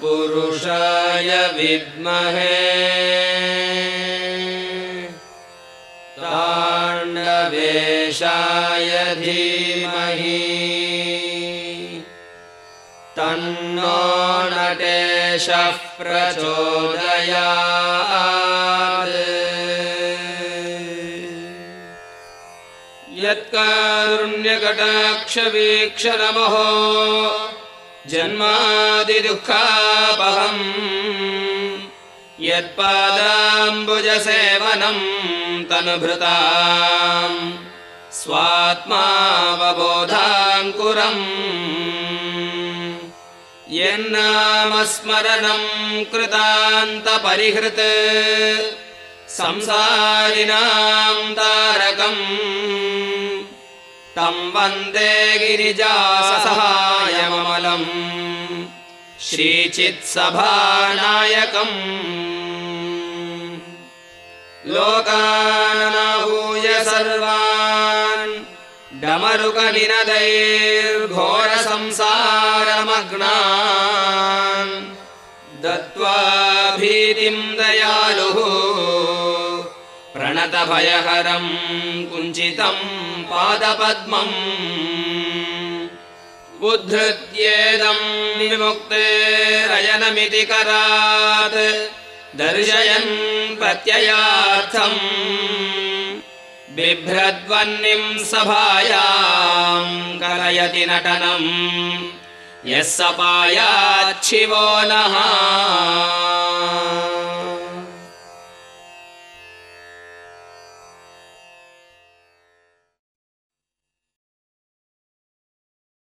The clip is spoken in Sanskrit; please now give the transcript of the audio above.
तत्पुरुषाय विद्महे ताण्डवेशाय धीमहि तन्नो नटेशः प्रचोदयात् यत्कारुण्यकटाक्षवीक्षणमहो जन्मादिदुःखापहम् यत्पादाम्बुजसेवनम् तनुभृताम् स्वात्मावबोधाङ्कुरम् यन्नामस्मरणम् कृतान्तपरिहृत् संसारिणाम् तारकम् वन्दे गिरिजासहायमलम् श्रीचित्सभानायकम्। लोकानाहूय सर्वान्। डमरुकनिनदैर्घोरसंसारमग्नान्। दत्त्वा भीतिम् दयालुः। प्रणतभयहरम् कुञ्चितम् पादपद्मम्। उद्धृत्येदम् विमुक्तेरयनमिति करात् दर्शयन् प्रत्ययार्थम्। बिभ्रद्वन्निम् सभायाम् कलयति नटनम्। यः सपायाच्छिवो नः